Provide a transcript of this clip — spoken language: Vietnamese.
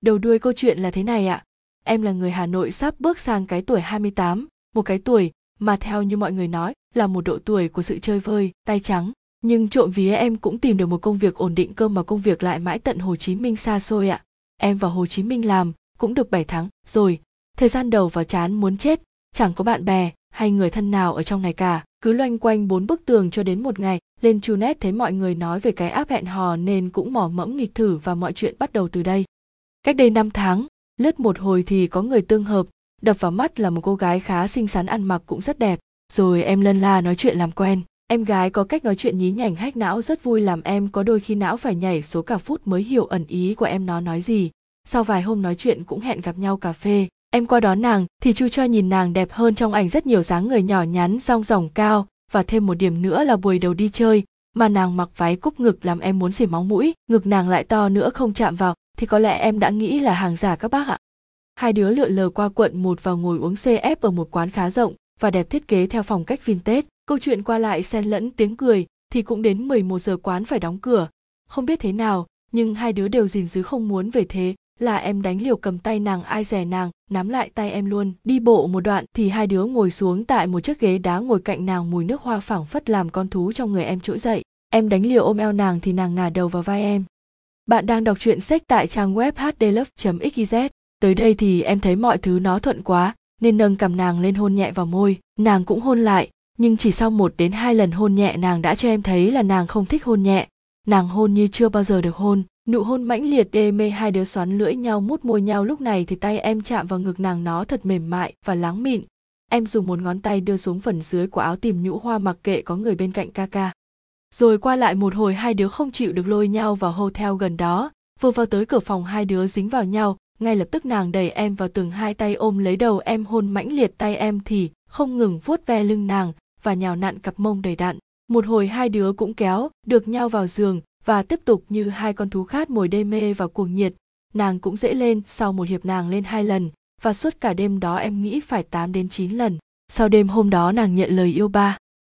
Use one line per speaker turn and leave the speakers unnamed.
Đầu đuôi câu chuyện là thế này ạ. Em là người Hà Nội sắp bước sang cái tuổi 28, một cái tuổi mà theo như mọi người nói là một độ tuổi của sự chơi vơi, tay trắng. Nhưng trộm vía em cũng tìm được một công việc ổn định cơ mà công việc lại mãi tận Hồ Chí Minh xa xôi ạ. Em vào Hồ Chí Minh làm cũng được 7 tháng rồi. Thời gian đầu vào chán muốn chết, chẳng có bạn bè hay người thân nào ở trong này cả. Cứ loanh quanh bốn bức tường cho đến một ngày, lên Chunet thấy mọi người nói về cái app hẹn hò nên cũng mò mẫm nghịch thử và mọi chuyện bắt đầu từ đây. Cách đây 5 tháng, lướt một hồi thì có người tương hợp, đập vào mắt là một cô gái khá xinh xắn ăn mặc cũng rất đẹp. Rồi em lân la nói chuyện làm quen. Em gái có cách nói chuyện nhí nhảnh hách não rất vui làm em có đôi khi não phải nhảy số cả phút mới hiểu ẩn ý của em nó nói gì. Sau vài hôm nói chuyện cũng hẹn gặp nhau cà phê. Em qua đón nàng thì chu cho nhìn nàng đẹp hơn trong ảnh rất nhiều dáng người nhỏ nhắn song ròng cao và thêm một điểm nữa là buổi đầu đi chơi mà nàng mặc váy cúp ngực làm em muốn xỉ máu mũi ngực nàng lại to nữa không chạm vào thì có lẽ em đã nghĩ là hàng giả các bác ạ. Hai đứa lượn lờ qua quận một vào ngồi uống cf ở một quán khá rộng và đẹp thiết kế theo phong cách vintage. Câu chuyện qua lại xen lẫn tiếng cười thì cũng đến 11 giờ quán phải đóng cửa. Không biết thế nào, nhưng hai đứa đều gìn giữ không muốn về thế là em đánh liều cầm tay nàng ai rẻ nàng, nắm lại tay em luôn. Đi bộ một đoạn thì hai đứa ngồi xuống tại một chiếc ghế đá ngồi cạnh nàng mùi nước hoa phảng phất làm con thú trong người em trỗi dậy. Em đánh liều ôm eo nàng thì nàng ngả đầu vào vai em bạn đang đọc truyện sách tại trang web hdlove xyz tới đây thì em thấy mọi thứ nó thuận quá, nên nâng cầm nàng lên hôn nhẹ vào môi. Nàng cũng hôn lại, nhưng chỉ sau một đến hai lần hôn nhẹ nàng đã cho em thấy là nàng không thích hôn nhẹ. Nàng hôn như chưa bao giờ được hôn, nụ hôn mãnh liệt đê mê hai đứa xoắn lưỡi nhau mút môi nhau. Lúc này thì tay em chạm vào ngực nàng nó thật mềm mại và láng mịn. Em dùng một ngón tay đưa xuống phần dưới của áo tìm nhũ hoa mặc kệ có người bên cạnh ca ca rồi qua lại một hồi hai đứa không chịu được lôi nhau vào hotel gần đó. Vừa vào tới cửa phòng hai đứa dính vào nhau, ngay lập tức nàng đẩy em vào tường hai tay ôm lấy đầu em hôn mãnh liệt tay em thì không ngừng vuốt ve lưng nàng và nhào nặn cặp mông đầy đặn. Một hồi hai đứa cũng kéo được nhau vào giường và tiếp tục như hai con thú khát mồi đê mê và cuồng nhiệt. Nàng cũng dễ lên sau một hiệp nàng lên hai lần và suốt cả đêm đó em nghĩ phải 8 đến 9 lần. Sau đêm hôm đó nàng nhận lời yêu ba.